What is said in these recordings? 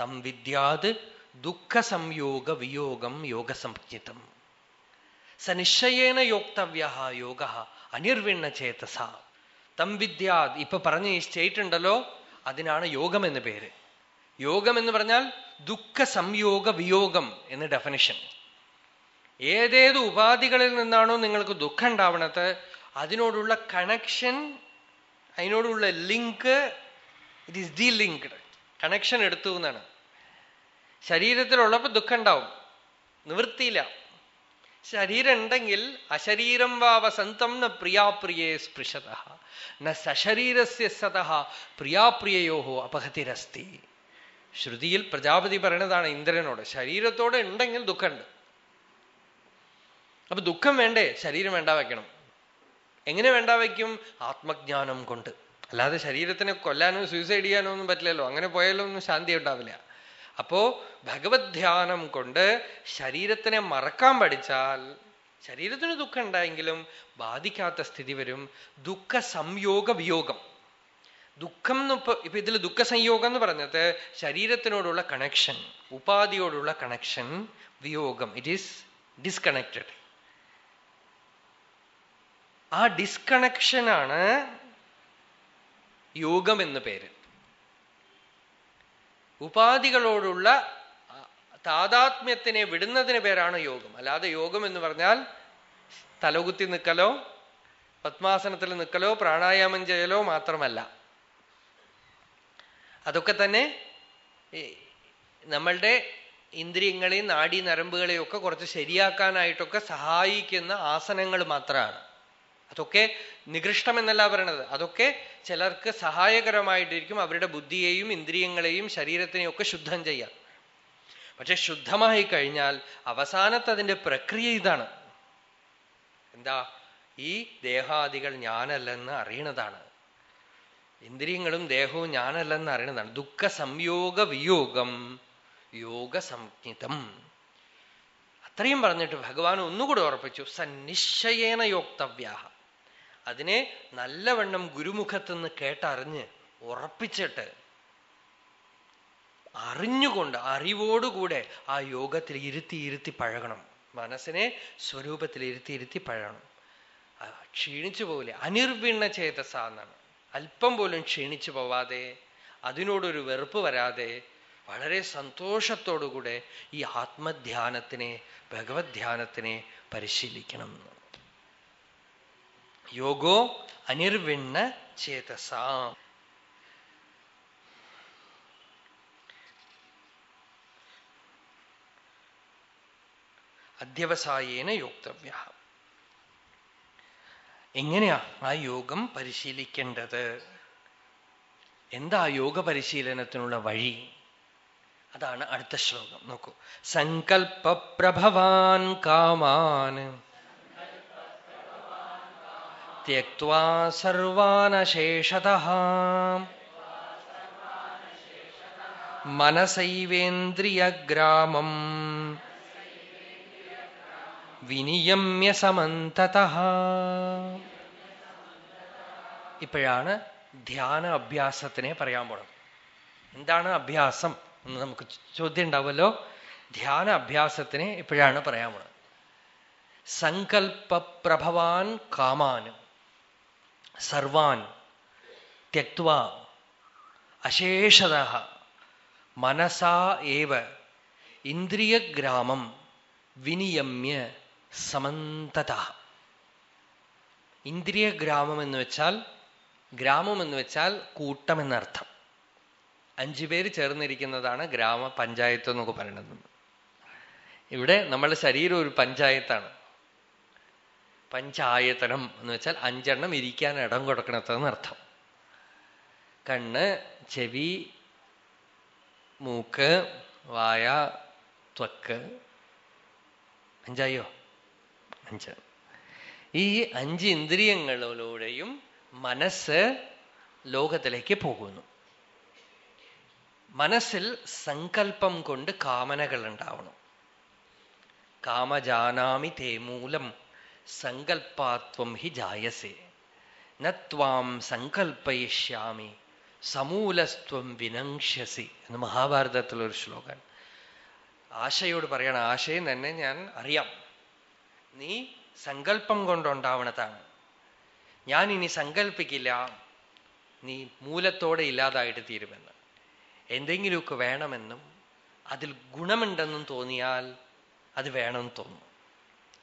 തം വിദ്യാത് ദുഃഖസംയോഗ വിയോഗം യോഗസംജ്ഞിതം സ നിശ്ചയേന യോക്തവ്യ യോഗ അനിർവിണ്ണ ചേതസ തം വിദ്യാത് ഇപ്പൊ പറഞ്ഞ ഉണ്ടല്ലോ അതിനാണ് യോഗം എന്ന് പേര്. യോഗം എന്ന് പറഞ്ഞാൽ ദുഃഖ സംയോഗ വിയോഗം എന്ന് ഡെഫിനിഷൻ ഏതേത് ഉപാധികളിൽ നിന്നാണോ നിങ്ങൾക്ക് ദുഃഖം ഉണ്ടാവണത് അതിനോടുള്ള കണക്ഷൻ അതിനോടുള്ള link it is delinked connection എടുത്തു എന്നാണ്. ശരീരത്തിലുള്ളപ്പോൾ ദുഃഖം ഉണ്ടാവും നിവൃത്തിയില്ല. ശരീരം ഉണ്ടെങ്കിൽ അശരീരം വാവസന്തം ന പ്രിയാപ്രിയേ സ്പൃശത. ന സശരീരസ്യ സത പ്രിയാപ്രിയയോ അപഹതിരസ്തി. ശ്രുതിയിൽ പ്രജാപതി പറയണതാണ് ഇന്ദ്രനോട്. ശരീരത്തോടെ ഉണ്ടെങ്കിൽ ദുഃഖമുണ്ട്. അപ്പൊ ദുഃഖം വേണ്ടേ? ശരീരം വേണ്ട വയ്ക്കണം. എങ്ങനെ വേണ്ട വയ്ക്കും? ആത്മജ്ഞാനം കൊണ്ട്. അല്ലാതെ ശരീരത്തിനെ കൊല്ലാനോ സൂയിസൈഡ് ചെയ്യാനോ ഒന്നും പറ്റില്ലല്ലോ. അങ്ങനെ പോയാലോ ഒന്നും ശാന്തി ഉണ്ടാവില്ല. അപ്പോ ഭഗവത് ധ്യാനം കൊണ്ട് ശരീരത്തിനെ മറക്കാൻ പഠിച്ചാൽ ശരീരത്തിന് ദുഃഖം ഉണ്ടായെങ്കിലും ബാധിക്കാത്ത സ്ഥിതി വരും. ദുഃഖ സംയോഗ വിയോഗം ദുഃഖം ഇപ്പൊ ഇപ്പൊ ഇതിൽ ദുഃഖ സംയോഗം എന്ന് പറഞ്ഞത് ശരീരത്തിനോടുള്ള കണക്ഷൻ ഉപാധിയോടുള്ള കണക്ഷൻ വിയോഗം. ഇറ്റ് ഈസ് ഡിസ്കണക്റ്റഡ് ആ ഡിസ്കണക്ഷനാണ് യോഗം എന്ന് പേര്. ഉപാധികളോടുള്ള താതാത്മ്യത്തിനെ വിടുന്നതിന് പേരാണ് യോഗം. അല്ലാതെ യോഗം എന്ന് പറഞ്ഞാൽ തലകുത്തി നിൽക്കലോ പത്മാസനത്തിൽ നിൽക്കലോ പ്രാണായാമം ചെയ്യലോ മാത്രമല്ല. അതൊക്കെ തന്നെ നമ്മളുടെ ഇന്ദ്രിയങ്ങളെയും നാഡീ നരമ്പുകളെയും ഒക്കെ കുറച്ച് ശരിയാക്കാനായിട്ടൊക്കെ സഹായിക്കുന്ന ആസനങ്ങൾ മാത്രമാണ്. അതൊക്കെ നികൃഷ്ടം എന്നല്ല പറയണത്. അതൊക്കെ ചിലർക്ക് സഹായകരമായിട്ടിരിക്കും. അവരുടെ ബുദ്ധിയെയും ഇന്ദ്രിയങ്ങളെയും ശരീരത്തിനെയും ഒക്കെ ശുദ്ധം ചെയ്യാം പക്ഷെ ശുദ്ധമായി കഴിഞ്ഞാൽ അവസാനത്തെ അതിന്റെ പ്രക്രിയ ഇതാണ്. എന്താ? ഈ ദേഹാദികൾ ഞാനല്ലെന്ന് അറിയണതാണ്. ഇന്ദ്രിയങ്ങളും ദേഹവും ഞാനല്ലെന്ന് അറിയണതാണ്. ദുഃഖ സംയോഗ വിയോഗം യോഗ സംജ്ഞിതം അത്രയും പറഞ്ഞിട്ട് ഭഗവാൻ ഒന്നുകൂടെ ഉറപ്പിച്ചു. സന്നിശ്ചയേന യോക്തവ്യ അതിനെ നല്ലവണ്ണം ഗുരുമുഖത്തുനിന്ന് കേട്ടറിഞ്ഞ് ഉറപ്പിച്ചിട്ട് അറിഞ്ഞുകൊണ്ട് അറിവോടുകൂടെ ആ യോഗത്തിൽ ഇരുത്തി ഇരുത്തി പഴകണം. മനസ്സിനെ സ്വരൂപത്തിൽ ഇരുത്തി ഇരുത്തി പഴകണം. ക്ഷീണിച്ചു പോവില്ല? അനിർവിണ്ണ ചേതസ അല്പം പോലും ക്ഷീണിച്ചു പോവാതെ അതിനോടൊരു വെറുപ്പ് വരാതെ വളരെ സന്തോഷത്തോടുകൂടെ ഈ ആത്മധ്യാനത്തിനെ ഭഗവത് ധ്യാനത്തിനെ പരിശീലിക്കണം യോഗോ അനിർവിണ്ണ ചേതസ അധ്യവസായേന യോക്തവ്യ എങ്ങനെയാ ആ യോഗം പരിശീലിക്കേണ്ടത്? എന്താ യോഗ പരിശീലനത്തിനുള്ള വഴി? അതാണ് അടുത്ത ശ്ലോകം. നോക്കൂ. സങ്കൽപ്പ പ്രഭവാൻ കാമാൻ। त्यक्त्वा सर्वानशेषतः मनसैवेन्द्रियग्रामम् വിനിയമ്യ സമന്തത ഇപ്പോഴാണ് ധ്യാന അഭ്യാസത്തിനെ പറയാൻ പോണം എന്താണ് അഭ്യാസം എന്ന് നമുക്ക് ചോദ്യം ഉണ്ടാവുമല്ലോ ധ്യാന അഭ്യാസത്തിനെ ഇപ്പോഴാണ് പറയാൻ പോണത് സങ്കൽപ്പപ്രഭവാൻ കാമാൻ സർവാൻ തെക്വ അശേഷത മനസാ ഏവ ഇന്ദ്രിയഗ്രാമം വിനിയമ്യ സമന്തത. ഇന്ദ്രിയഗ്രാമം എന്ന് വെച്ചാൽ ഗ്രാമം എന്ന് വെച്ചാൽ കൂട്ടം എന്നർത്ഥം. അഞ്ചു പേര് ചേർന്നിരിക്കുന്നതാണ് ഗ്രാമ പഞ്ചായത്ത് എന്നൊക്കെ പറയുന്നത്. ഇവിടെ നമ്മളുടെ ശരീരം ഒരു പഞ്ചായത്താണ്. പഞ്ചായതനം എന്ന് വെച്ചാൽ അഞ്ചെണ്ണം ഇരിക്കാൻ ഇടം കൊടുക്കണത്തെന്ന് അർത്ഥം. കണ്ണ് ചെവി മൂക്ക് വായ ത്വക്ക്. അഞ്ചായോ? അഞ്ച്. ഈ അഞ്ച് ഇന്ദ്രിയങ്ങളിലൂടെയും മനസ്സ് ലോകത്തിലേക്ക് പോകുന്നു. മനസ്സിൽ സങ്കല്പം കൊണ്ട് കാമനകൾ ഉണ്ടാവണം കാമജാനാമി തേ മൂലം സങ്കൽപ്പാത്വം ഹി ജായസേ. നത്വാം സങ്കൽപ്പയിഷ്യാമി സമൂലസ്ത്വം വിനങ്ഷ്യസി എന്ന് മഹാഭാരതത്തിലൊരു ശ്ലോകം ആശയോട് പറയണം ആശയം തന്നെ ഞാൻ അറിയാം. നീ സങ്കല്പം കൊണ്ടുണ്ടാവണതാണ്. ഞാൻ ഇനി സങ്കല്പിക്കില്ല നീ മൂലത്തോടെ ഇല്ലാതായിട്ട് തീരുമെന്ന്. എന്തെങ്കിലുമൊക്കെ വേണമെന്നും അതിൽ ഗുണമുണ്ടെന്നും തോന്നിയാൽ അത് വേണമെന്ന് തോന്നും.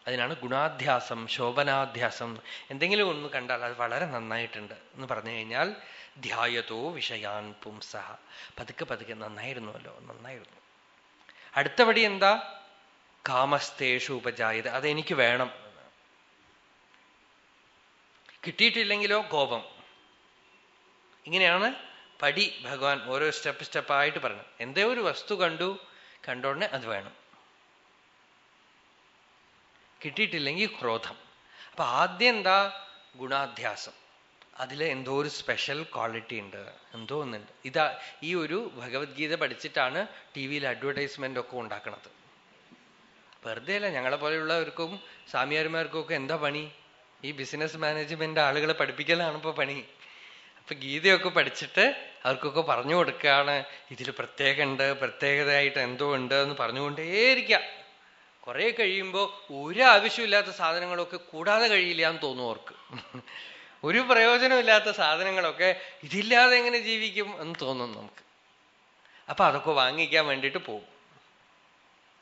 അതിനാണ് ഗുണാധ്യാസം ശോഭനാധ്യാസം. എന്തെങ്കിലും ഒന്ന് കണ്ടാൽ അത് വളരെ നന്നായിട്ടുണ്ട് എന്ന് പറഞ്ഞു കഴിഞ്ഞാൽ ധ്യായതോ വിഷയാൻ പുംസഹ. പതുക്കെ പതുക്കെ നന്നായിരുന്നുവല്ലോ നന്നായിരുന്നു. അടുത്ത പടി എന്താ? കാമസ്തേഷു ഉപജായത. അതെനിക്ക് വേണം. കിട്ടിയിട്ടില്ലെങ്കിലോ കോപം. ഇങ്ങനെയാണ് പടി ഭഗവാൻ ഓരോ സ്റ്റെപ്പ് സ്റ്റെപ്പായിട്ട് പറഞ്ഞു എന്തേ ഒരു വസ്തു കണ്ടു കണ്ടോടനെ അത് വേണം. കിട്ടിയിട്ടില്ലെങ്കിൽ ക്രോധം. അപ്പൊ ആദ്യം എന്താ? ഗുണാധ്യാസം അതിൽ എന്തോ ഒരു സ്പെഷ്യൽ ക്വാളിറ്റി ഉണ്ട്. എന്തോ ഒന്നുണ്ട്. ഇതാ ഈ ഒരു ഭഗവത്ഗീത പഠിച്ചിട്ടാണ് ടി വിയിൽ അഡ്വർടൈസ്മെന്റ് ഒക്കെ ഉണ്ടാക്കുന്നത് വെറുതെ അല്ല ഞങ്ങളെ പോലെയുള്ളവർക്കും സ്വാമിയാർമാർക്കും ഒക്കെ എന്താ പണി? ഈ ബിസിനസ് മാനേജ്മെന്റ് ആളുകളെ പഠിപ്പിക്കലാണ് ഇപ്പൊ പണി. അപ്പൊ ഗീതയൊക്കെ പഠിച്ചിട്ട് അവർക്കൊക്കെ പറഞ്ഞു കൊടുക്കുകയാണ്. ഇതിൽ പ്രത്യേകമുണ്ട് പ്രത്യേകതയായിട്ട് എന്തോ ഉണ്ട് എന്ന് പറഞ്ഞുകൊണ്ടേയിരിക്കാം കുറെ കഴിയുമ്പോൾ ഒരു ആവശ്യമില്ലാത്ത സാധനങ്ങളൊക്കെ കൂടാതെ കഴിയില്ല എന്ന് തോന്നും അവർക്ക്. ഒരു പ്രയോജനമില്ലാത്ത സാധനങ്ങളൊക്കെ ഇതില്ലാതെ എങ്ങനെ ജീവിക്കും എന്ന് തോന്നും നമുക്ക്. അപ്പൊ അതൊക്കെ വാങ്ങിക്കാൻ വേണ്ടിയിട്ട് പോകും.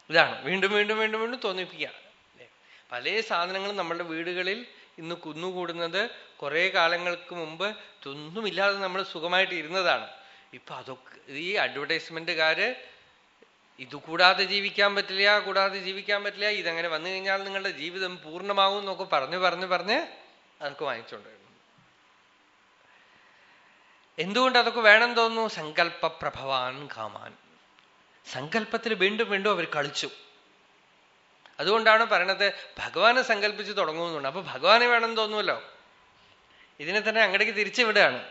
ഇതാണ്. വീണ്ടും വീണ്ടും വീണ്ടും വീണ്ടും തോന്നിപ്പിക്കുക. പല സാധനങ്ങളും നമ്മളുടെ വീടുകളിൽ ഇന്ന് കുന്നുകൂടുന്നത് കുറെ കാലങ്ങൾക്ക് മുമ്പ് ഇതൊന്നുമില്ലാതെ നമ്മൾ സുഖമായിട്ട് ഇരുന്നതാണ്. ഇപ്പൊ അതൊക്കെ ഈ അഡ്വർടൈസ്മെന്റുകാര് ഇത് കൂടാതെ ജീവിക്കാൻ പറ്റില്ല കൂടാതെ ജീവിക്കാൻ പറ്റില്ല. ഇതങ്ങനെ വന്നു കഴിഞ്ഞാൽ നിങ്ങളുടെ ജീവിതം പൂർണമാകും എന്നൊക്കെ പറഞ്ഞു പറഞ്ഞു പറഞ്ഞ് അതൊക്കെ വാങ്ങിച്ചുകൊണ്ട് വരുന്നു എന്തുകൊണ്ട് അതൊക്കെ വേണം തോന്നുന്നു? സങ്കല്പ പ്രഭവാൻ കാമാൻ. സങ്കല്പത്തിൽ വീണ്ടും വീണ്ടും അവർ കളിച്ചു. അതുകൊണ്ടാണ് പറയണത് ഭഗവാനെ സങ്കല്പിച്ച് തുടങ്ങുന്നുണ്ട് അപ്പൊ ഭഗവാനെ വേണം തോന്നുമല്ലോ. ഇതിനെ തന്നെ അങ്ങടേക്ക് തിരിച്ചു വിടുകയാണ്.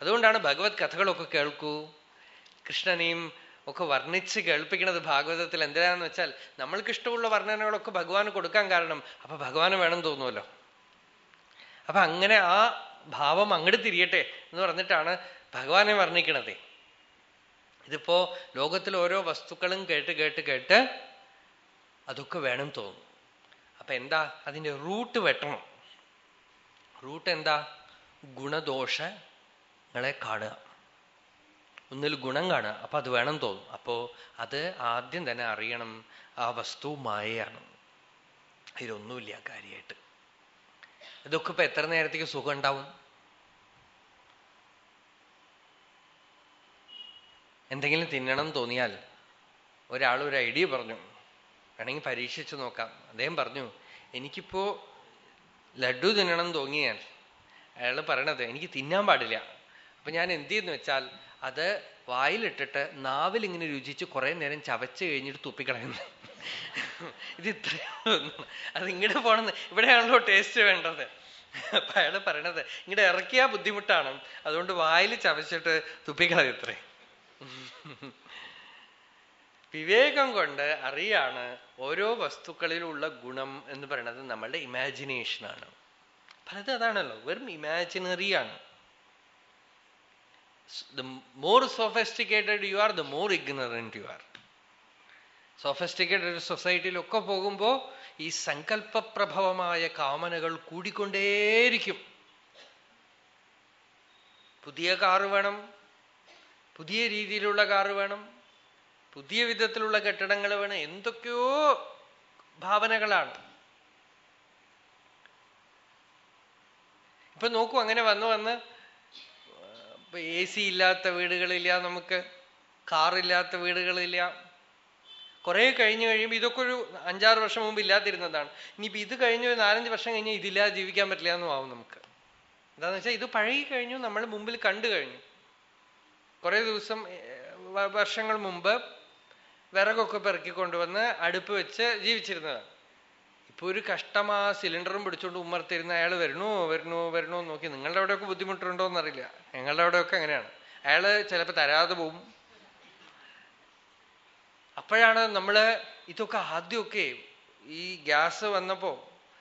അതുകൊണ്ടാണ് ഭഗവത് കഥകളൊക്കെ കേൾക്കൂ. കൃഷ്ണനെയും ഒക്കെ വർണിച്ച് കേൾപ്പിക്കുന്നത് ഭാഗവതത്തിൽ എന്തിനാന്ന് വെച്ചാൽ നമ്മൾക്ക് ഇഷ്ടമുള്ള വർണനകളൊക്കെ ഭഗവാന് കൊടുക്കാൻ കാരണം അപ്പൊ ഭഗവാന് വേണം തോന്നുമല്ലോ. അപ്പൊ അങ്ങനെ ആ ഭാവം അങ്ങോട്ട് തിരിയട്ടെ എന്ന് പറഞ്ഞിട്ടാണ് ഭഗവാനെ വർണിക്കണതേ. ഇതിപ്പോ ലോകത്തിൽ ഓരോ വസ്തുക്കളും കേട്ട് കേട്ട് കേട്ട് അതൊക്കെ വേണം തോന്നും. അപ്പൊ എന്താ? അതിന്റെ റൂട്ട് വെട്ടണം. റൂട്ട് എന്താ? ഗുണദോഷങ്ങളെ കാണുക. ഒന്നിൽ ഗുണം കാണുക. അപ്പൊ അത് വേണം തോന്നും. അപ്പോ അത് ആദ്യം തന്നെ അറിയണം. ആ വസ്തു മായയാണ്. ഇതിലൊന്നുമില്ല കാര്യമായിട്ട്. ഇതൊക്കെ ഇപ്പൊ എത്ര നേരത്തേക്ക് സുഖം ഉണ്ടാവും? എന്തെങ്കിലും തിന്നണം തോന്നിയാൽ ഒരാൾ ഒരു ഐഡിയ പറഞ്ഞു. വേണമെങ്കിൽ പരീക്ഷിച്ചു നോക്കാം. അദ്ദേഹം പറഞ്ഞു എനിക്കിപ്പോ ലഡു തിന്നണം തോന്നിയാൽ അയാൾ പറയണത് എനിക്ക് തിന്നാൻ പാടില്ല. അപ്പൊ ഞാൻ എന്ത് ചെയ്യുന്നു വെച്ചാൽ അത് വായിലിട്ടിട്ട് നാവിൽ ഇങ്ങനെ രുചിച്ച് കുറെ നേരം ചവച്ച് കഴിഞ്ഞിട്ട് തുപ്പിക്കളയുന്നു. ഇത് ഇത്ര അത് ഇങ്ങോട്ട് പോണെന്ന് ഇവിടെയാണല്ലോ ടേസ്റ്റ് വേണ്ടത്. അപ്പൊ അയാൾ പറയണത് ഇങ്ങോട്ട് ഇറക്കിയാ ബുദ്ധിമുട്ടാണ്. അതുകൊണ്ട് വായിൽ ചവച്ചിട്ട് തുപ്പിക്കളയും ഇത്രേ. വിവേകം കൊണ്ട് അറിയാണ് ഓരോ വസ്തുക്കളിലുള്ള ഗുണം എന്ന് പറയുന്നത് നമ്മളുടെ ഇമാജിനേഷനാണ് പലത് അതാണല്ലോ വെറും ഇമാജിനറിയാണ് the more sophisticated you are, the more ignorant you are. Sophisticated സൊസൈറ്റിയിലൊക്കെ പോകുമ്പോൾ ഈ സങ്കല്പപ്രഭവമായ കാമനകൾ കൂടിക്കൊണ്ടേയിരിക്കും പുതിയ കാറ് വേണം പുതിയ രീതിയിലുള്ള കാറ് വേണം പുതിയ വിധത്തിലുള്ള കെട്ടിടങ്ങൾ വേണം എന്തൊക്കെയോ ഭാവനകളാണ് ഇപ്പൊ നോക്കൂ അങ്ങനെ വന്ന് വന്ന് ഇപ്പൊ എ സി ഇല്ലാത്ത വീടുകളില്ല നമുക്ക് കാറില്ലാത്ത വീടുകളില്ല. കുറെ കഴിഞ്ഞു കഴിയുമ്പോൾ ഇതൊക്കെ ഒരു അഞ്ചാറ് വർഷം മുമ്പ് ഇല്ലാതിരുന്നതാണ്. ഇനിയിപ്പോ ഇത് കഴിഞ്ഞ് ഒരു നാലഞ്ച് വർഷം കഴിഞ്ഞാൽ ഇതില്ലാതെ ജീവിക്കാൻ പറ്റില്ല എന്നും ആവും നമുക്ക്. എന്താന്ന് വെച്ചാൽ ഇത് പഴകി കഴിഞ്ഞു നമ്മൾ മുമ്പിൽ കണ്ടു കഴിഞ്ഞു. കുറെ ദിവസം വർഷങ്ങൾ മുമ്പ് വിറകൊക്കെ പെറുക്കി കൊണ്ടുവന്ന് അടുപ്പ് വെച്ച് ജീവിച്ചിരുന്നതാണ്. ഇപ്പൊ ഒരു കഷ്ടമാ സിലിണ്ടറും പിടിച്ചോണ്ട് ഉമ്മർത്തിരുന്ന അയാൾ വരണോ വരണോ വരണോ നോക്കി നിങ്ങളുടെ അവിടെയൊക്കെ ബുദ്ധിമുട്ടുണ്ടോ എന്നറിയില്ല. ഞങ്ങളുടെ അവിടെയൊക്കെ അങ്ങനെയാണ്. അയാൾ ചിലപ്പോ തരാതെ പോവും. അപ്പോഴാണ് നമ്മൾ ഇതൊക്കെ ആദ്യമൊക്കെ ഈ ഗ്യാസ് വന്നപ്പോ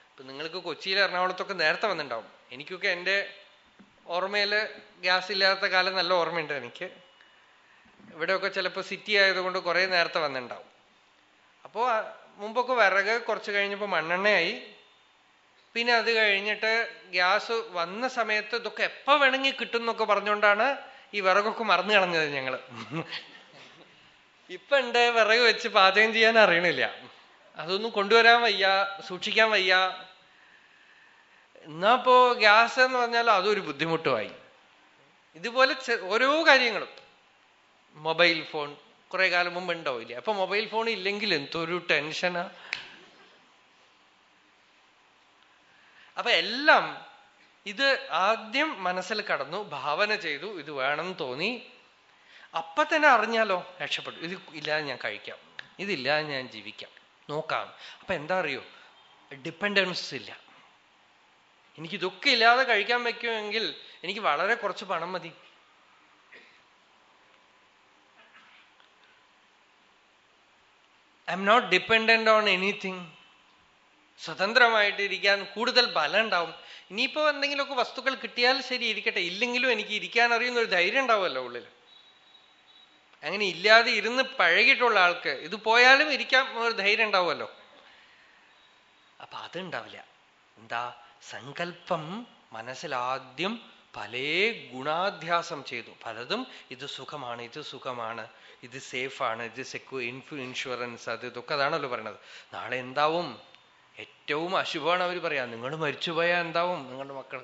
ഇപ്പൊ നിങ്ങൾക്ക് കൊച്ചിയിൽ എറണാകുളത്തൊക്കെ നേരത്തെ വന്നിട്ടുണ്ടാവും. എനിക്കൊക്കെ എന്റെ ഓർമ്മയിൽ ഗ്യാസ് ഇല്ലാത്ത കാലം നല്ല ഓർമ്മയുണ്ട് എനിക്ക്. ഇവിടെയൊക്കെ ചിലപ്പോൾ സിറ്റി ആയതുകൊണ്ട് കുറെ നേരത്തെ വന്നിട്ടുണ്ടാവും. അപ്പോൾ മുമ്പൊക്കെ വിറക് കുറച്ച് കഴിഞ്ഞപ്പോൾ മണ്ണെണ്ണയായി. പിന്നെ അത് കഴിഞ്ഞിട്ട് ഗ്യാസ് വന്ന സമയത്ത് ഇതൊക്കെ എപ്പോ വേണമെങ്കിൽ കിട്ടും എന്നൊക്കെ പറഞ്ഞുകൊണ്ടാണ് ഈ വിറകൊക്കെ മറന്നു കളഞ്ഞത് ഞങ്ങൾ. ഇപ്പൊ ഉണ്ട് വിറക് വെച്ച് പാചകം ചെയ്യാൻ അറിയണില്ല. അതൊന്നും കൊണ്ടുവരാൻ വയ്യ സൂക്ഷിക്കാൻ വയ്യ. എന്നാ ഇപ്പോ ഗ്യാസ് എന്ന് പറഞ്ഞാൽ അതൊരു ബുദ്ധിമുട്ടുമായി. ഇതുപോലെ ഓരോ കാര്യങ്ങളും. മൊബൈൽ ഫോൺ കുറെ കാലം മുമ്പ് ഉണ്ടാവില്ല? അപ്പൊ മൊബൈൽ ഫോൺ ഇല്ലെങ്കിൽ എന്തൊരു ടെൻഷനാ അപ്പൊ എല്ലാം ഇത് ആദ്യം മനസ്സിൽ കടന്നു ഭാവന ചെയ്തു ഇത് വേണം തോന്നി. അപ്പൊ തന്നെ അറിഞ്ഞാലോ രക്ഷപ്പെട്ടു ഇത് ഇല്ലാതെ ഞാൻ കഴിക്കാം. ഇതില്ലാതെ ഞാൻ ജീവിക്കാം. നോക്കാം. അപ്പൊ എന്താ അറിയോ? ഡിപ്പെൻഡൻസ് ഇല്ല. എനിക്ക് ഇതൊക്കെ ഇല്ലാതെ കഴിക്കാൻ വയ്ക്കുമെങ്കിൽ എനിക്ക് വളരെ കുറച്ച് പണം മതി. I'm not dependent on anything സ്വതന്ത്രമായിട്ടിരിക്കാൻ കൂടുതൽ ബലം ഉണ്ടാവും ഇനിയിപ്പോൾ എന്തെങ്കിലുമൊക്കെ വസ്തുക്കൾ കിട്ടിയാൽ ശരി ഇരിക്കട്ടെ. ഇല്ലെങ്കിലും എനിക്ക് ഇരിക്കാൻ അറിയുന്ന ഒരു ധൈര്യം ഉണ്ടാവുമല്ലോ ഉള്ളിൽ. അങ്ങനെ ഇല്ലാതെ ഇരുന്ന് പഴകിയിട്ടുള്ള ആൾക്ക് ഇത് പോയാലും ഇരിക്കാൻ ഒരു ധൈര്യം ഉണ്ടാവുമല്ലോ. അപ്പൊ അതുണ്ടാവില്ല എന്താ? സങ്കല്പം മനസ്സിലാദ്യം പല ഗുണാധ്യാസം ചെയ്തു. പലതും ഇത് സുഖമാണ് ഇത് സുഖമാണ് ഇത് സേഫാണ് ഇത് സെക്യൂ ഇൻഫു ഇൻഷുറൻസ് അത് ഇതൊക്കെ അതാണല്ലോ പറയണത്. നാളെ എന്താവും? ഏറ്റവും അശുഭമാണ് അവർ പറയാ നിങ്ങൾ മരിച്ചുപോയാൽ എന്താവും നിങ്ങളുടെ മക്കൾ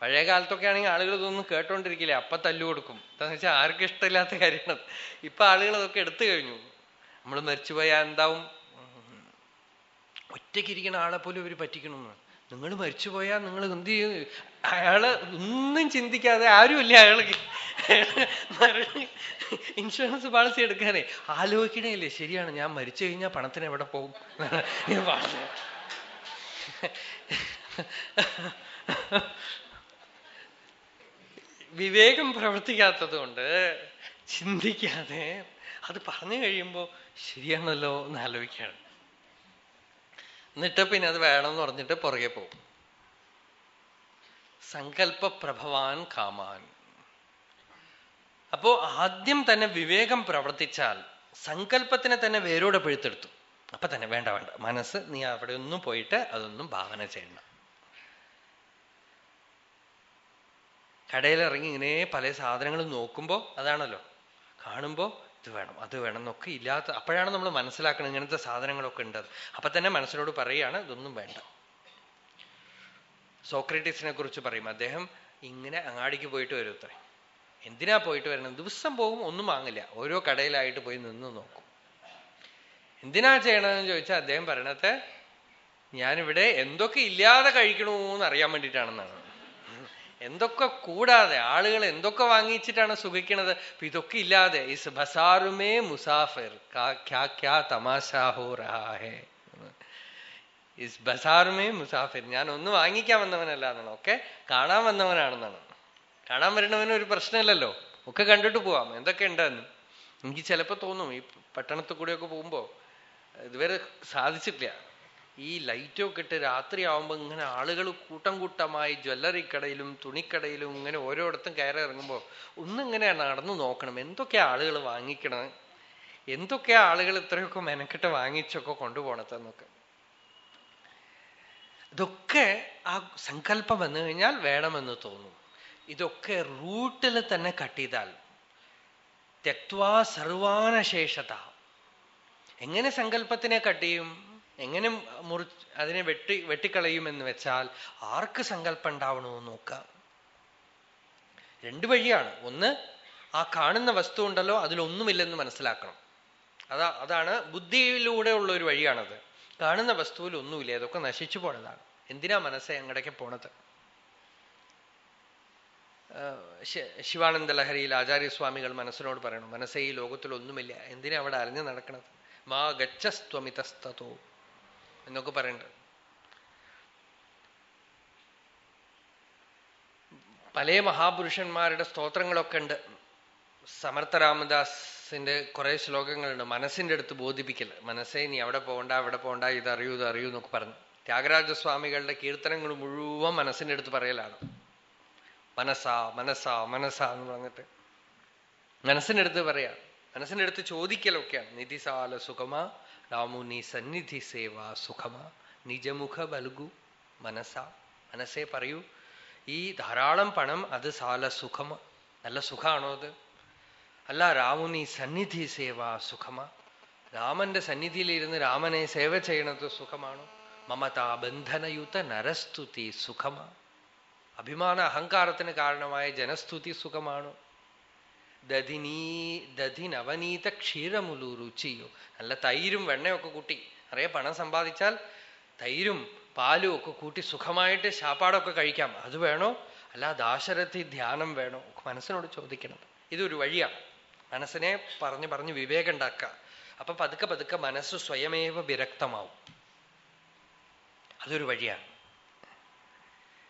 പഴയ കാലത്തൊക്കെ ആണെങ്കിൽ ആളുകൾ ഇതൊന്നും കേട്ടോണ്ടിരിക്കില്ല അപ്പൊ തല്ലു കൊടുക്കും. എന്താന്ന് വെച്ചാൽ ആർക്കും ഇഷ്ടമില്ലാത്ത കാര്യമാണ്. ഇപ്പൊ ആളുകൾ അതൊക്കെ എടുത്തു കഴിഞ്ഞു. നമ്മൾ മരിച്ചുപോയാൽ എന്താവും? ഒറ്റയ്ക്കിരിക്കുന്ന ആളെ പോലും ഇവർ പറ്റിക്കണമെന്ന് നിങ്ങൾ മരിച്ചുപോയാൽ നിങ്ങൾ എന്ത് ചെയ്യും? അയാൾ ഒന്നും ചിന്തിക്കാതെ ആരുമില്ല അയാൾക്ക്. Insurance policy എടുക്കാനേ. ആലോചിക്കണേ ശരിയാണ് ഞാൻ മരിച്ചു കഴിഞ്ഞാൽ പണത്തിന് എവിടെ പോകും? വിവേകം പ്രവർത്തിക്കാത്തത് കൊണ്ട് ചിന്തിക്കാതെ അത് പറഞ്ഞു കഴിയുമ്പോ ശരിയാണല്ലോ എന്ന് ആലോചിക്കാണ് എന്നിട്ട് പിന്നെ അത് വേണം എന്ന് പറഞ്ഞിട്ട് പുറകെ പോകും. സങ്കല്പപ്രഭവാൻ കാമാൻ. അപ്പോ ആദ്യം തന്നെ വിവേകം പ്രവർത്തിച്ചാൽ സങ്കല്പത്തിനെ തന്നെ വേരോടെ പിഴുത്തെടുത്തു. അപ്പൊ തന്നെ വേണ്ട വേണ്ട. മനസ്സ് നീ അവിടെ ഒന്നും പോയിട്ട് അതൊന്നും ഭാവന ചെയ്യണം കടയിലിറങ്ങി ഇങ്ങനെ പല സാധനങ്ങളും നോക്കുമ്പോ അതാണല്ലോ. കാണുമ്പോൾ ഇത് വേണം അത് വേണം എന്നൊക്കെ ഇല്ലാത്ത അപ്പോഴാണ് നമ്മൾ മനസ്സിലാക്കണം ഇങ്ങനത്തെ സാധനങ്ങളൊക്കെ ഉണ്ടത് അപ്പൊ തന്നെ മനസ്സിനോട് പറയുകയാണ് ഇതൊന്നും വേണ്ട. സോക്രട്ടീസിനെ കുറിച്ച് പറയും അദ്ദേഹം ഇങ്ങനെ അങ്ങാടിക്ക് പോയിട്ട് വരും എന്തിനാ പോയിട്ട് വരണം? ദിവസം പോകും ഒന്നും വാങ്ങില്ല. ഓരോ കടയിലായിട്ട് പോയി നിന്ന് നോക്കും. എന്തിനാ ചെയ്യണമെന്ന് ചോദിച്ചാൽ അദ്ദേഹം പറയണത് ഞാനിവിടെ എന്തൊക്കെ ഇല്ലാതെ കഴിക്കണമെന്ന് അറിയാൻ വേണ്ടിയിട്ടാണെന്നാണ്. എന്തൊക്കെ കൂടാതെ ആളുകൾ എന്തൊക്കെ വാങ്ങിച്ചിട്ടാണ് സുഖിക്കണത്? ഇതൊക്കെ ഇല്ലാതെ ഇസ് ബസാറുമേ മുസാഫിർ ക്യാ ക്യാ ഇസ് ബസാറുമേ മുസാഫിർ ഞാൻ ഒന്നും വാങ്ങിക്കാൻ വന്നവനല്ല എന്നാണ് ഒക്കെ കാണാൻ വന്നവനാണെന്നാണ്. കാണാൻ വരുന്നവന് ഒരു പ്രശ്നമില്ലല്ലോ. ഒക്കെ കണ്ടിട്ട് പോവാം എന്തൊക്കെ ഉണ്ടെന്ന്. എനിക്ക് ചിലപ്പോ തോന്നും ഈ പട്ടണത്തിൽ കൂടെയൊക്കെ പോകുമ്പോ ഇതുവരെ സാധിച്ചിട്ടില്ല. ഈ ലൈറ്റൊക്കെ ഇട്ട് രാത്രിയാവുമ്പോ ഇങ്ങനെ ആളുകൾ കൂട്ടം കൂട്ടമായി ജ്വല്ലറി കടയിലും തുണിക്കടയിലും ഇങ്ങനെ ഓരോയിടത്തും കയറി ഇറങ്ങുമ്പോൾ ഒന്നിങ്ങനെ നടന്നു നോക്കണം. എന്തൊക്കെ ആളുകൾ വാങ്ങിക്കണത് എന്തൊക്കെയാ ആളുകൾ ഇത്രയൊക്കെ മെനക്കെട്ട് വാങ്ങിച്ചൊക്കെ കൊണ്ടുപോകണതെന്നൊക്കെ ഇതൊക്കെ ആ സങ്കല്പം വന്നു കഴിഞ്ഞാൽ വേണമെന്ന് തോന്നും. ഇതൊക്കെ റൂട്ടിൽ തന്നെ കട്ട് ചെയ്താൽ തെക്വാ സർവാനശേഷത. എങ്ങനെ സങ്കല്പത്തിനെ കട്ട് ചെയ്യും? എങ്ങനെ മുറി അതിനെ വെട്ടി വെട്ടിക്കളയുമെന്ന് വെച്ചാൽ ആർക്ക് സങ്കല്പം ഉണ്ടാവണമെന്ന് നോക്കാം രണ്ടു വഴിയാണ്. ഒന്ന് ആ കാണുന്ന വസ്തു ഉണ്ടല്ലോ അതിലൊന്നുമില്ലെന്ന് മനസ്സിലാക്കണം. അതാ അതാണ് ബുദ്ധിയിലൂടെ ഉള്ള ഒരു വഴിയാണത്. കാണുന്ന വസ്തുവിൽ ഒന്നുമില്ല അതൊക്കെ നശിച്ചു പോണതാണ്. എന്തിനാ മനസ്സെ അങ്ങടേക്ക് പോണത്? ശിവാനന്ദ ലഹരിയിൽ ആചാര്യസ്വാമികൾ മനസ്സിനോട് പറയണം മനസ്സേ ഈ ലോകത്തിൽ ഒന്നുമില്ല എന്തിനാ അവിടെ അലഞ്ഞു നടക്കണത്? മാ ഗച്ഛസ്ത്വമിതസ്തോ എന്നൊക്കെ പറയുന്നുണ്ട്. പല മഹാപുരുഷന്മാരുടെ സ്തോത്രങ്ങളൊക്കെ ഉണ്ട്. സമർത്ഥ രാമദാസിന്റെ കുറെ ശ്ലോകങ്ങളുണ്ട്. മനസ്സിന്റെ അടുത്ത് ബോധിപ്പിക്കൽ. മനസ്സേ നീ അവിടെ പോകണ്ട അവിടെ പോകണ്ട ഇത് അറിയൂ ഇത് അറിയൂ എന്നൊക്കെ പറഞ്ഞു. ത്യാഗരാജസ്വാമികളുടെ കീർത്തനങ്ങൾ മുഴുവൻ മനസ്സിന്റെ അടുത്ത് പറയലാണ്. മനസ്സാ മനസ്സാ മനസ്സാ എന്ന് പറഞ്ഞിട്ട്. മനസ്സിന്റെ അടുത്ത് പറയാ. അടുത്ത് ചോദിക്കലൊക്കെയാണ്. നിധിസാല സുഖമാ രാമു നീ സന്നിധി സേവ സുഖമാ. നിജമുഖ ബൽഗു മനസ്സാ മനസ്സേ പറയൂ ഈ ധാരാളം പണം അത് സാല സുഖമ. നല്ല സുഖമാണോ അത്? അല്ല രാമു നീ സന്നിധി സേവ സുഖമ. രാമന്റെ സന്നിധിയിലിരുന്ന് രാമനെ സേവ ചെയ്യണത് സുഖമാണോ? മമതാ ബന്ധനയുത നരസ്തുതി സുഖമ. അഭിമാന അഹങ്കാരത്തിന് കാരണമായ ജനസ്തുതി സുഖമാണോ? ദധിനീ ദധിനവനീത ക്ഷീരമുലു രുചിയോ നല്ല തൈരും വെണ്ണയൊക്കെ കൂട്ടി. അറിയ പണം സമ്പാദിച്ചാൽ തൈരും പാലും ഒക്കെ കൂട്ടി സുഖമായിട്ട് ശാപ്പാടൊക്കെ കഴിക്കാം. അത് വേണോ? അല്ല ദാശരഥി ധ്യാനം വേണോ? മനസ്സിനോട് ചോദിക്കണം. ഇതൊരു വഴിയാണ്. മനസ്സിനെ പറഞ്ഞു പറഞ്ഞ് വിവേകം ഉണ്ടാക്കുക അപ്പൊ പതുക്കെ പതുക്കെ മനസ്സ് സ്വയമേവ വിരക്തമാവും. അതൊരു വഴിയാണ്.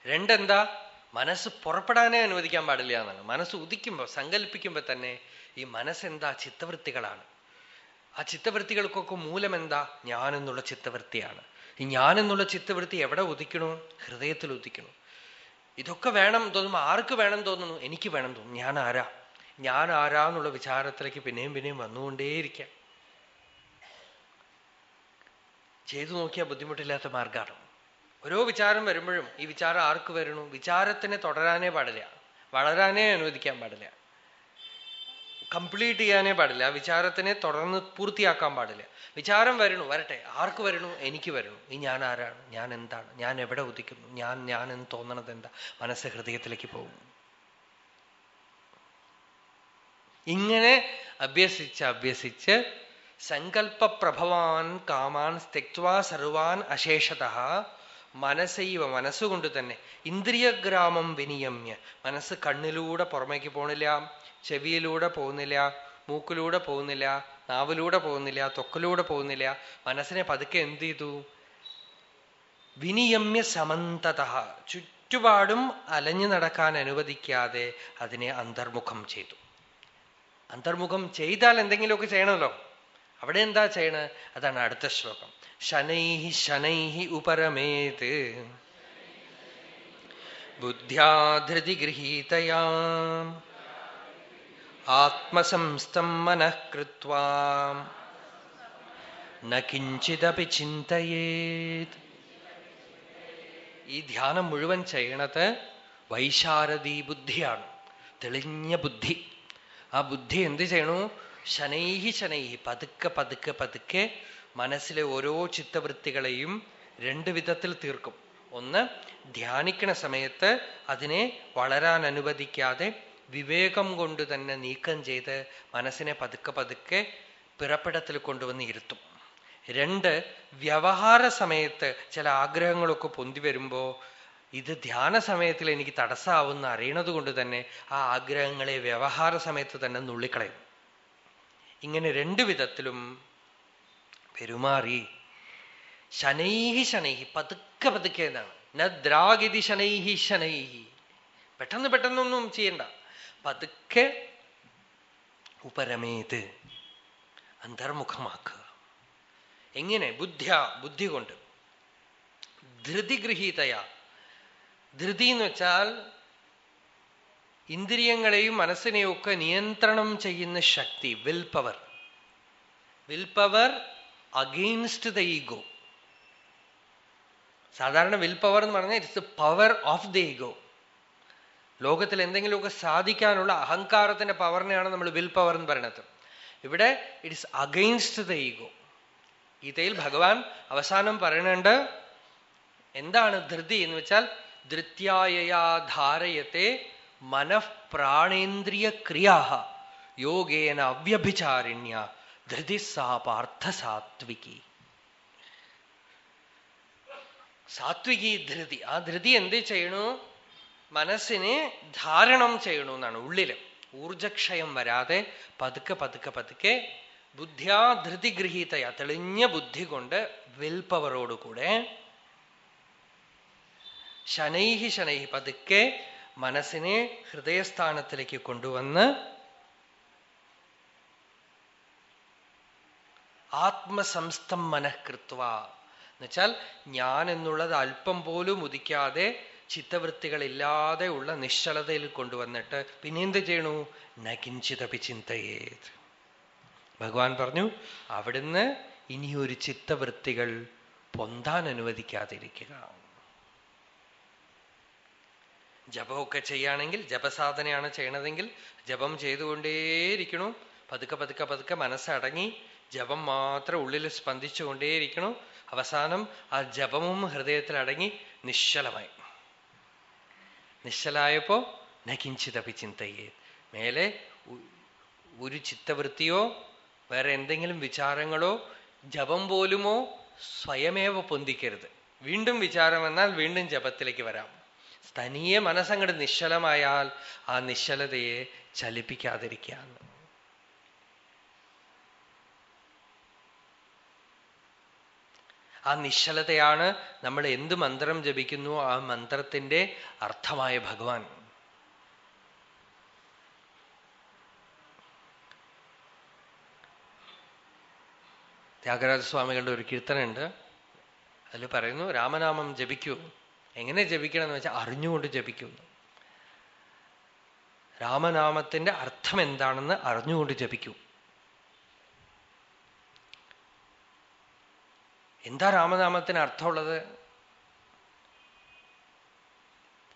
രണ്ടെന്താ? മനസ്സ് പുറപ്പെടാനേ അനുവദിക്കാൻ പാടില്ല എന്നാണ്. മനസ്സ് ഉദിക്കുമ്പോൾ സങ്കല്പിക്കുമ്പോൾ തന്നെ ഈ മനസ്സെന്താ ചിത്തവൃത്തികളാണ്. ആ ചിത്തവൃത്തികൾക്കൊക്കെ മൂലം എന്താ ഞാനെന്നുള്ള ചിത്തവൃത്തിയാണ്. ഈ ഞാനെന്നുള്ള ചിത്തവൃത്തി എവിടെ ഉദിക്കണു? ഹൃദയത്തിൽ ഉദിക്കണു. ഇതൊക്കെ വേണം തോന്നുമ്പോൾ ആർക്ക് വേണം തോന്നുന്നു? എനിക്ക് വേണം തോന്നുന്നു. ഞാൻ ആരാ ഞാൻ ആരാ എന്നുള്ള വിചാരത്തിലേക്ക് പിന്നെയും പിന്നെയും വന്നുകൊണ്ടേയിരിക്കാം. ചെയ്തു നോക്കിയാൽ ബുദ്ധിമുട്ടില്ലാത്ത മാർഗമാണ് ഓരോ വിചാരം വരുമ്പോഴും ഈ വിചാരം ആർക്ക് വരണു? വിചാരത്തിനെ തുടരാനേ പാടില്ല. വളരാനേ അനുവദിക്കാൻ പാടില്ല. കംപ്ലീറ്റ് ചെയ്യാനേ പാടില്ല. വിചാരത്തിനെ തുടർന്ന് പൂർത്തിയാക്കാൻ പാടില്ല. വിചാരം വരണു വരട്ടെ. ആർക്ക് വരണു എനിക്ക് വരണു ഈ ഞാൻ ആരാണ്? ഞാൻ എന്താണ്? ഞാൻ എവിടെ ഉദിക്കുന്നു? ഞാൻ ഞാൻ എന്ന് തോന്നണത് എന്താ? മനസ്സ് ഹൃദയത്തിലേക്ക് പോകും. ഇങ്ങനെ അഭ്യസിച്ച് അഭ്യസിച്ച് സങ്കല്പപ്രഭവാൻ കാമാൻ തെക്വാ സർവാൻ അശേഷത മനസ്സൈവ മനസ്സുകൊണ്ട് തന്നെ. ഇന്ദ്രിയഗ്രാമം വിനിയമ്യ. മനസ്സ് കണ്ണിലൂടെ പുറമേക്ക് പോണില്ല ചെവിയിലൂടെ പോകുന്നില്ല മൂക്കിലൂടെ പോകുന്നില്ല നാവിലൂടെ പോകുന്നില്ല തൊക്കിലൂടെ പോകുന്നില്ല. മനസ്സിനെ പതുക്കെ എന്ത് ചെയ്തു? വിനിയമ്യ സമന്തത. ചുറ്റുപാടും അലഞ്ഞു നടക്കാൻ അനുവദിക്കാതെ അതിനെ അന്തർമുഖം ചെയ്തു. അന്തർമുഖം ചെയ്താൽ എന്തെങ്കിലുമൊക്കെ ചെയ്യണമല്ലോ. അവിടെ എന്താ ചെയ്യണ? അതാണ് അടുത്ത ശ്ലോകം. ശനൈഹി ശനൈഹി ഉപരമേത് ബുദ്ധ്യാധൃതി ഗൃഹീതയാ ആത്മസംസ്ഥം മനഃ കൃത്വാ കിഞ്ചിതപി ചിന്തയേത് ഈ ധ്യാനം മുഴുവൻ ചെയ്യണത് വൈശാരദി ബുദ്ധിയാണ്. തെളിഞ്ഞ ബുദ്ധി. ആ ബുദ്ധി എന്ത് ചെയ്യണു? ശനൈഹി ശനൈഹി പതുക്കെ പതുക്കെ പതുക്കെ മനസ്സിലെ ഓരോ ചിത്തവൃത്തികളെയും രണ്ട് വിധത്തിൽ തീർക്കും. ഒന്ന് ധ്യാനിക്കണ സമയത്ത് അതിനെ വളരാൻ അനുവദിക്കാതെ വിവേകം കൊണ്ട് തന്നെ നീക്കം ചെയ്ത് മനസ്സിനെ പതുക്കെ പതുക്കെ പിറപ്പിടത്തിൽ കൊണ്ടുവന്ന് ഇരുത്തും. രണ്ട് വ്യവഹാര സമയത്ത് ചില ആഗ്രഹങ്ങളൊക്കെ പൊന്തി വരുമ്പോ ഇത് ധ്യാന സമയത്തിൽ എനിക്ക് തടസ്സമാവുന്ന അറിയണത് കൊണ്ട് തന്നെ ആ ആഗ്രഹങ്ങളെ വ്യവഹാര സമയത്ത് തന്നെ നുള്ളിക്കളയും. ഇങ്ങനെ രണ്ടു വിധത്തിലും പെരുമാറി. ശനൈഹി ശനൈഹി പതുക്കെ പതുക്കെ എന്നാണ്. നദ്രാഗിതി ശനൈഹി ശനൈഹി. പെട്ടെന്ന് പെട്ടെന്നൊന്നും ചെയ്യണ്ട. പതുക്കെ ഉപരമേത് അന്തർമുഖമാക്കുക. എങ്ങനെ? ബുദ്ധ്യ ബുദ്ധി കൊണ്ട്. ധൃതി ഗൃഹീതയാ ധൃതി എന്ന് വെച്ചാൽ ഇന്ദ്രിയങ്ങളെയും മനസ്സിനെയും ഒക്കെ നിയന്ത്രണം ചെയ്യുന്ന ശക്തി will power. Will power against the ego സാധാരണ വിൽ പവർ എന്ന് പറഞ്ഞാൽ it's the power of the ego ലോകത്തിൽ എന്തെങ്കിലുമൊക്കെ സാധിക്കാനുള്ള അഹങ്കാരത്തിന്റെ പവറിനെയാണ് നമ്മൾ വിൽ പവർ എന്ന് പറയുന്നത്. ഇവിടെ ഇറ്റ്സ് അഗെയിൻസ്റ്റ് ദ ഈഗോ ഗീതയിൽ ഭഗവാൻ അവസാനം പറയുന്നുണ്ട് എന്താണ് ധൃതി എന്ന് വെച്ചാൽ ധൃത്യായയാ ധാരയത്തെ മനഃപ്രാണേന്ദ്രിയ ക്രിയാ യോഗേന അവ്യഭിചാരിണ്യ ധൃതി സാ സാത്വികി. സാത്വികി ധൃതി. ആ ധൃതി എന്ത് ചെയ്യണു? മനസ്സിനെ ധാരണം ചെയ്യണു എന്നാണ് ഉള്ളിൽ. ഊർജക്ഷയം വരാതെ പതുക്കെ പതുക്കെ പതുക്കെ ബുദ്ധിയാ ധൃതി ഗൃഹീതയ. തെളിഞ്ഞ ബുദ്ധി കൊണ്ട് വിൽ പവറോടുകൂടെ ശനൈഹി ശനൈഹി പതുക്കെ മനസ്സിനെ ഹൃദയസ്ഥാനത്തിലേക്ക് കൊണ്ടുവന്ന് ആത്മസംസ്ഥം മനഃകൃത്വ. എന്നുവെച്ചാൽ ഞാൻ എന്നുള്ളത് അല്പം പോലും ഉദിക്കാതെ ചിത്തവൃത്തികളില്ലാതെ ഉള്ള നിശ്ചലതയിൽ കൊണ്ടുവന്നിട്ട് പിന്നെ എന്ത് ചെയ്യണു നകിഞ്ചിതപി ചിന്തയേത്. ഭഗവാൻ പറഞ്ഞു അവിടുന്ന് ഇനിയൊരു ചിത്തവൃത്തികൾ പൊന്താൻ അനുവദിക്കാതിരിക്കുക. ജപമൊക്കെ ചെയ്യുകയാണെങ്കിൽ ജപസാധനയാണ് ചെയ്യണതെങ്കിൽ ജപം ചെയ്തുകൊണ്ടേയിരിക്കണു. പതുക്കെ പതുക്കെ പതുക്കെ മനസ്സടങ്ങി ജപം മാത്രം ഉള്ളിൽ സ്പന്ദിച്ചു കൊണ്ടേയിരിക്കണു അവസാനം ആ ജപമും ഹൃദയത്തിൽ അടങ്ങി നിശ്ചലമായി. നിശ്ചലായപ്പോ നകിഞ്ചിതപി ചിന്തയെ. മേലെ ഒരു ചിത്തവൃത്തിയോ വേറെ എന്തെങ്കിലും വിചാരങ്ങളോ ജപം പോലുമോ സ്വയമേവ പൊന്തിക്കരുത്. വീണ്ടും വിചാരം വന്നാൽ വീണ്ടും ജപത്തിലേക്ക് വരാം. തനിയെ മനസ്സങ്ങട് നിശ്ചലമായാൽ ആ നിശ്ചലതയെ ചലിപ്പിക്കാതിരിക്കാൻ ആ നിശ്ചലതയാണ് നമ്മൾ എന്ത് മന്ത്രം ജപിക്കുന്നു ആ മന്ത്രത്തിന്റെ അർത്ഥമായ ഭഗവാൻ. ത്യാഗരാജസ്വാമികളുടെ ഒരു കീർത്തനുണ്ട് അതിൽ പറയുന്നു രാമനാമം ജപിക്കൂ. എങ്ങനെ ജപിക്കണം എന്ന് വെച്ചാൽ അറിഞ്ഞുകൊണ്ട് ജപിക്കൂ. രാമനാമത്തിന്റെ അർത്ഥം എന്താണെന്ന് അറിഞ്ഞുകൊണ്ട് ജപിക്കൂ. എന്താ രാമനാമത്തിന് അർത്ഥമുള്ളത്?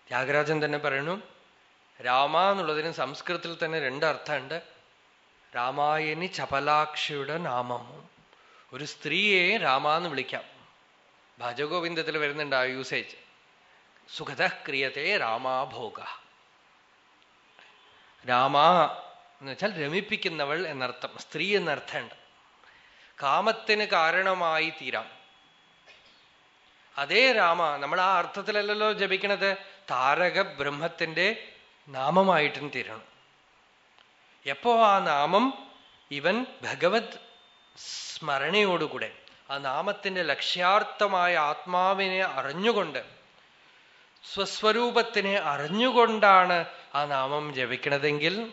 ത്യാഗരാജൻ തന്നെ പറയണു രാമ എന്നുള്ളതിന് സംസ്കൃതത്തിൽ തന്നെ രണ്ട് അർത്ഥമുണ്ട്. രാമായണി ചപലാക്ഷിയുടെ നാമം. ഒരു സ്ത്രീയെ രാമ എന്ന് വിളിക്കാം. ഭജഗോവിന്ദത്തിൽ വരുന്നുണ്ട് ആ യൂസേജ് സുഖത ക്രിയത്തെ രാമാഭോഗ. രാമ എന്ന് വെച്ചാൽ രമിപ്പിക്കുന്നവൾ എന്നർത്ഥം സ്ത്രീ എന്നർത്ഥമുണ്ട്. കാമത്തിന് കാരണമായി തീരാം. അതേ രാമ നമ്മൾ ആ അർത്ഥത്തിലല്ലല്ലോ ജപിക്കണത്. താരക ബ്രഹ്മത്തിന്റെ നാമമായിട്ടും തീരണം. എപ്പോ ആ നാമം ഇവൻ ഭഗവത് സ്മരണയോടുകൂടെ ആ നാമത്തിന്റെ ലക്ഷ്യാർത്ഥമായ ആത്മാവിനെ അറിഞ്ഞുകൊണ്ട് സ്വസ്വരൂപത്തിനെ അറിഞ്ഞുകൊണ്ടാണ് ആ നാമം ജപിക്കണതെങ്കിൽ?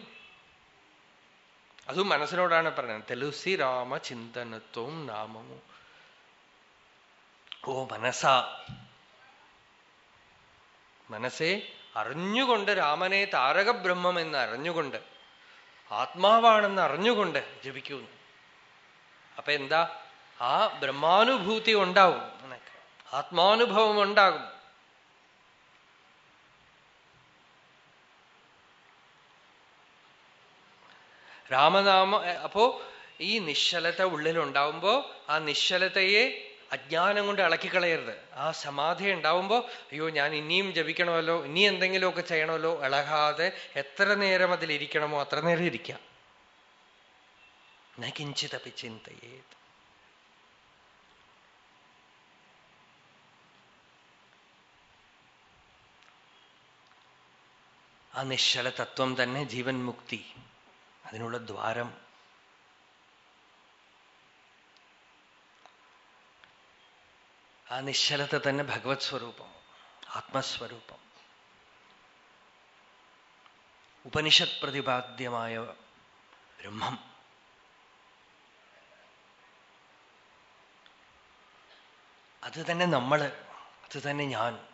അതും മനസ്സിനോടാണ് പറയുന്നത് തെലുസി രാമ ചിന്തനത്വം നാമവും ഓ മനസ്സ. മനസ്സെ അറിഞ്ഞുകൊണ്ട് രാമനെ താരകബ്രഹ്മം എന്ന് അറിഞ്ഞുകൊണ്ട് ആത്മാവാണെന്ന് അറിഞ്ഞുകൊണ്ട് ജപിക്കുന്നു. അപ്പൊ എന്താ? ആ ബ്രഹ്മാനുഭൂതി ഉണ്ടാവും. ആത്മാനുഭവം ഉണ്ടാകും. രാമനാമ അപ്പോ ഈ നിശ്ചലത ഉള്ളിലുണ്ടാവുമ്പോ ആ നിശ്ചലതയെ അജ്ഞാനം കൊണ്ട് ഇളക്കിക്കളയരുത്. ആ സമാധി ഉണ്ടാവുമ്പോൾ അയ്യോ ഞാൻ ഇനിയും ജപിക്കണമല്ലോ ഇനി എന്തെങ്കിലുമൊക്കെ ചെയ്യണമല്ലോ ഇളകാതെ എത്ര നേരം അതിലിരിക്കണമോ അത്ര നേരം ഇരിക്കാം. നകിഞ്ചിതപി ചിന്തയേത്. ആ നിശ്ചല തത്വം തന്നെ ജീവൻ മുക്തി. അതിനുള്ള ദ്വാരം ആ നിശ്ചലത തന്നെ ഭഗവത് സ്വരൂപം ആത്മസ്വരൂപം. ഉപനിഷത് പ്രതിപാദ്യമായ ബ്രഹ്മം. അത് തന്നെ നമ്മൾ അത് തന്നെ ഞാൻ.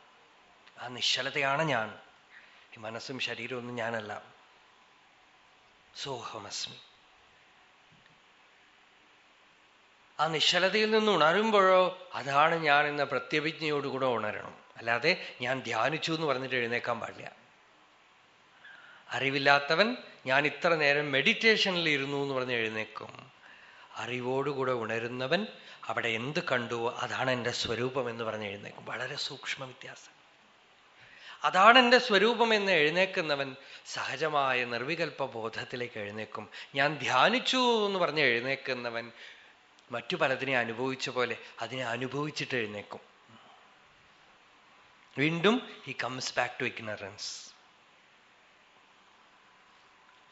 ആ നിശ്ചലതയാണ് ഞാൻ. ഈ മനസ്സും ശരീരമൊന്നും ഞാനല്ല. സോഹമസ്മി. ആ നിശ്ചലതയിൽ നിന്ന് ഉണരുമ്പോഴോ അതാണ് ഞാൻ എന്ന പ്രത്യഭിജ്ഞയോടുകൂടെ ഉണരണം. അല്ലാതെ ഞാൻ ധ്യാനിച്ചു എന്ന് പറഞ്ഞിട്ട് എഴുന്നേക്കാൻ പാടില്ല. അറിവില്ലാത്തവൻ ഞാൻ ഇത്ര നേരം മെഡിറ്റേഷനിൽ ഇരുന്നു എന്ന് പറഞ്ഞ് എഴുന്നേക്കും. അറിവോടുകൂടെ ഉണരുന്നവൻ അവിടെ എന്ത് കണ്ടുവോ അതാണ് എന്റെ സ്വരൂപം എന്ന് പറഞ്ഞ് എഴുന്നേക്കും. വളരെ സൂക്ഷ്മ വ്യത്യാസം. അതാണ് എന്റെ സ്വരൂപം എന്ന് എഴുന്നേക്കുന്നവൻ സഹജമായ നിർവികൽപ്പ ബോധത്തിലേക്ക് എഴുന്നേക്കും. ഞാൻ ധ്യാനിച്ചു എന്ന് പറഞ്ഞ് എഴുന്നേക്കുന്നവൻ മറ്റു പലതിനെ അനുഭവിച്ച പോലെ അതിനെ അനുഭവിച്ചിട്ട് എഴുന്നേക്കും. വീണ്ടും he comes back to ignorance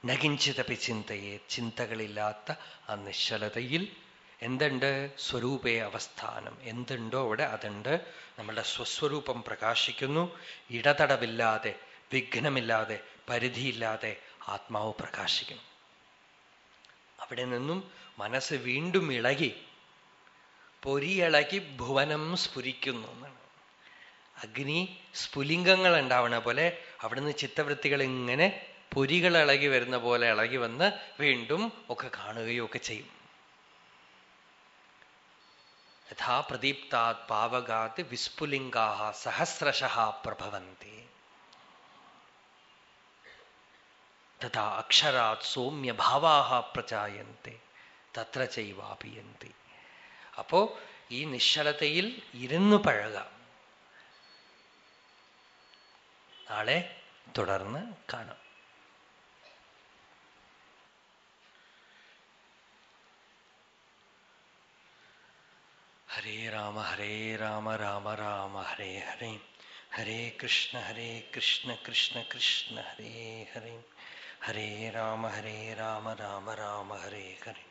നകിഞ്ചിതപി ചിന്തയെ ചിന്തകളില്ലാത്ത ആ നിശ്ചലതയിൽ എന്തുണ്ട്? സ്വരൂപേ അവസ്ഥാനം. എന്തുണ്ടോ അവിടെ? അതുണ്ട്. നമ്മളുടെ സ്വസ്വരൂപം പ്രകാശിക്കുന്നു. ഇടതടവില്ലാതെ വിഘ്നമില്ലാതെ പരിധിയില്ലാതെ ആത്മാവ് പ്രകാശിക്കുന്നു. അവിടെ നിന്നും മനസ്സ് വീണ്ടും ഇളകി പൊരിയിളകി ഭുവനം സ്ഫുരിക്കുന്നു എന്നാണ്. അഗ്നി സ്ഫുലിംഗങ്ങൾ ഉണ്ടാവണ പോലെ അവിടുന്ന് ചിത്തവൃത്തികൾ ഇങ്ങനെ പൊരികൾ ഇളകി വരുന്ന പോലെ ഇളകി വന്ന് വീണ്ടും ഒക്കെ കാണുകയും ഒക്കെ ചെയ്യും. യഥാ പ്രദീപ്താത് പാവകാത് വിസ്ഫുലിംഗാ സഹസ്രശ പ്രഭവന്തി. തഥാ അക്ഷരാത് സൗമ്യഭാവാ പ്രചായന്തെ തത്ര ചൈവാപിയന്തി. അപ്പോ ഈ നിശ്ചലതയിൽ ഇരുന്നു പഴകാം. നാളെ തുടർന്ന് കാണാം. ഹരേ രാമ ഹരേ രാമ രാമ രാമ ഹരേ ഹരേ. ഹരേ കൃഷ്ണ ഹരേ കൃഷ്ണ കൃഷ്ണ കൃഷ്ണ ഹരേ ഹരേ. ഹരേ രാമ ഹരേ രാമ രാമ രാമ ഹരേ ഹരേ.